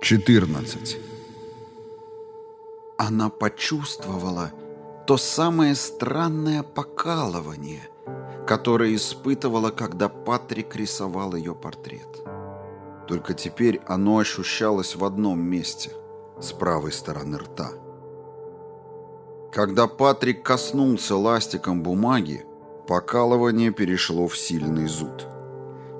14. Она почувствовала то самое странное покалывание, которое испытывала, когда Патрик рисовал ее портрет. Только теперь оно ощущалось в одном месте, с правой стороны рта. Когда Патрик коснулся ластиком бумаги, покалывание перешло в сильный зуд.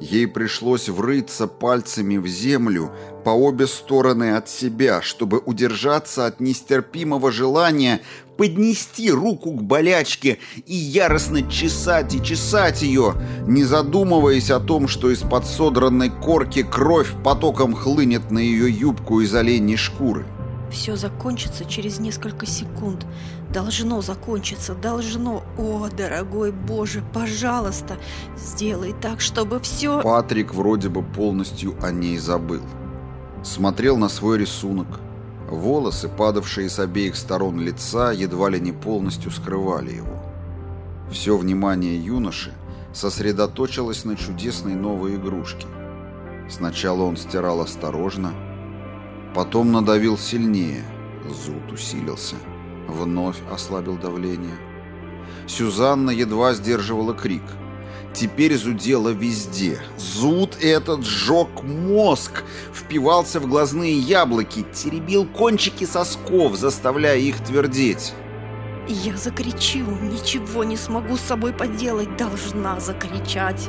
Ей пришлось врыться пальцами в землю по обе стороны от себя, чтобы удержаться от нестерпимого желания поднести руку к болячке и яростно чесать и чесать ее, не задумываясь о том, что из-под содранной корки кровь потоком хлынет на ее юбку из оленьей шкуры. Все закончится через несколько секунд. Должно закончиться, должно. О, дорогой Боже, пожалуйста, сделай так, чтобы все... Патрик вроде бы полностью о ней забыл. Смотрел на свой рисунок. Волосы, падавшие с обеих сторон лица, едва ли не полностью скрывали его. Все внимание юноши сосредоточилось на чудесной новой игрушке. Сначала он стирал осторожно, Потом надавил сильнее. Зуд усилился. Вновь ослабил давление. Сюзанна едва сдерживала крик. Теперь зудело везде. Зуд этот сжег мозг, впивался в глазные яблоки, теребил кончики сосков, заставляя их твердеть. Я закричу, ничего не смогу с собой поделать, должна закричать.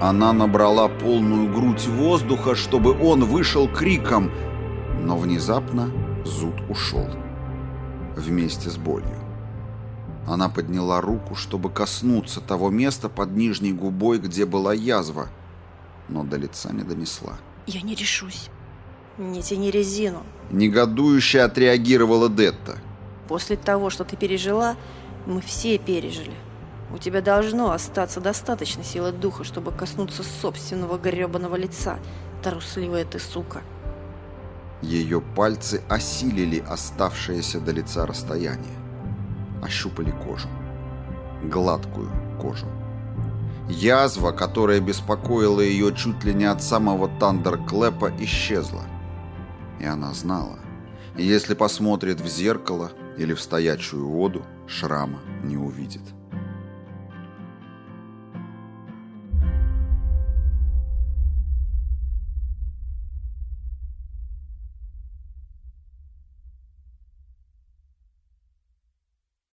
Она набрала полную грудь воздуха, чтобы он вышел криком – но внезапно зуд ушел. Вместе с болью. Она подняла руку, чтобы коснуться того места под нижней губой, где была язва, но до лица не донесла. «Я не решусь. Не тяни резину». Негодующе отреагировала Детта. «После того, что ты пережила, мы все пережили. У тебя должно остаться достаточно силы духа, чтобы коснуться собственного гребаного лица, трусливая ты сука». Ее пальцы осилили оставшееся до лица расстояние. Ощупали кожу. Гладкую кожу. Язва, которая беспокоила ее чуть ли не от самого Тандерклэпа, исчезла. И она знала, если посмотрит в зеркало или в стоячую воду, шрама не увидит.